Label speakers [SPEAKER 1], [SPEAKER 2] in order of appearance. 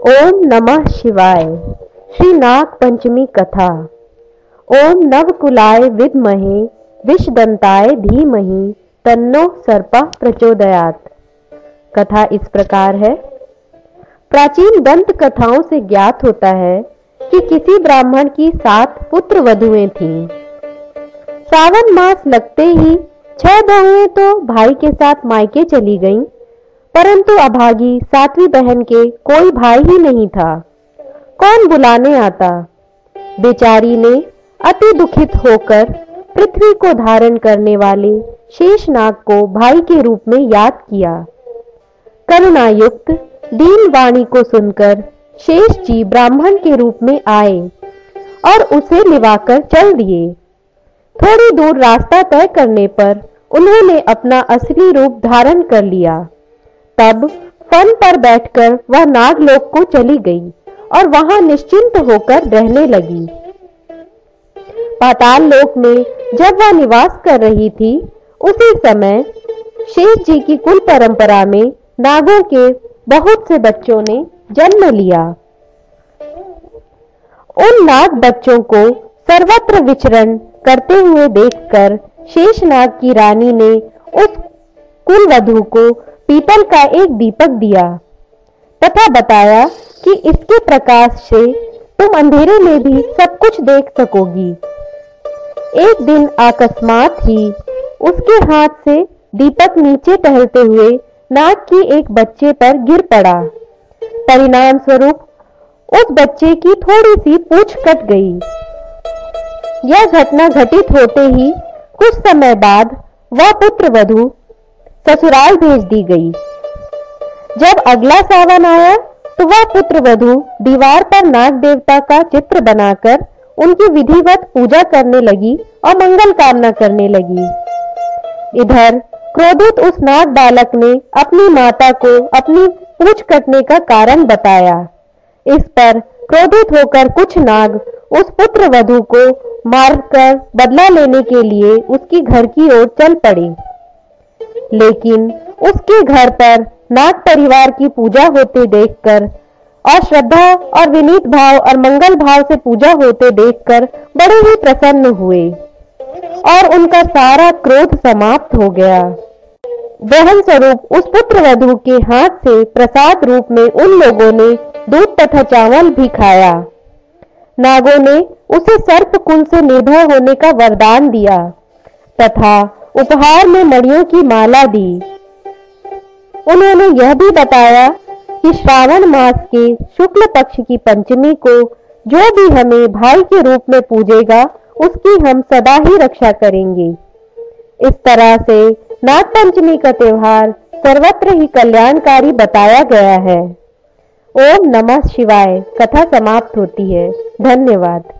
[SPEAKER 1] ओम नमः शिवाय। श्री नाग पंचमी कथा। ओम नवकुलाय विद्महे, विषदंताय धीमहि, तन्नो सर्पा प्रचोदयात। कथा इस प्रकार है। प्राचीन दंत कथाओं से ज्ञात होता है कि किसी ब्राह्मण की सात पुत्र वधुएँ थीं। सावन मास लगते ही छह बहुएँ तो भाई के साथ मायके चली गईं। परंतु अभागी सातवीं बहन के कोई भाई ही नहीं था। कौन बुलाने आता? बेचारी ने अति दुखित होकर पृथ्वी को धारण करने वाले शेषनाग को भाई के रूप में याद किया। करुणायुक्त दीन वाणी को सुनकर शेष जी ब्राह्मण के रूप में आए और उसे लिवाकर चल दिए। थोड़ी दूर रास्ता तय करने पर उन्होंने अपना असली रूप धारण कर लिया। तब फन पर बैठकर वह नागलोक को चली गई और वहाँ निश्चिंत होकर रहने लगी। पाताल लोक में जब वह निवास कर रही थी, उसी समय शेष जी की कुल परंपरा में नागों के बहुत से बच्चों ने जन्म लिया। उन नाग बच्चों को सर्वत्र विचरण करते हुए देखकर शेषनाग की रानी ने उस कुल वधु को पीतल का एक दीपक दिया, तथा बताया कि इसके प्रकाश से तुम अंधेरे में भी सब कुछ देख सकोगी। एक दिन अकस्मात ही उसके हाथ से दीपक नीचे टहलते हुए नाग की एक बच्चे पर गिर पड़ा। परिणाम स्वरूप उस बच्चे की थोड़ी सी पूछ कट गई। यह घटना घटित होते ही कुछ समय बाद वह पुत्र वधु ससुराल भेज दी गई। जब अगला सावन आया तो वह पुत्र वधु दीवार पर नाग देवता का चित्र बनाकर उनकी विधिवत पूजा करने लगी और मंगल कामना करने लगी। इधर, क्रोधित उस नाग बालक ने अपनी माता को अपनी पूछ कटने का कारण बताया। इस पर क्रोधित होकर कुछ नाग उस पुत्र वधु को मारकर बदला लेने के लिए उसकी घर की ओर चल पड़े। लेकिन उसके घर पर नाग परिवार की पूजा होते देखकर और श्रद्धा और विनीत भाव और मंगल भाव से पूजा होते देखकर बड़े ही प्रसन्न हुए और उनका सारा क्रोध समाप्त हो गया। बहन स्वरूप उस पुत्र वधु के हाथ से प्रसाद रूप में उन लोगों ने दूध तथा चावल भी खाया। नागों ने उसे सर्प कुल से निर्भय होने का वरदान दिया तथा उपहार में मणियों की माला दी। उन्होंने यह भी बताया कि श्रावण मास के शुक्ल पक्ष की पंचमी को जो भी हमें भाई के रूप में पूजेगा, उसकी हम सदा ही रक्षा करेंगे। इस तरह से नाग पंचमी का त्योहार सर्वत्र ही कल्याणकारी बताया गया है। ओम नमः शिवाय। कथा समाप्त होती है। धन्यवाद।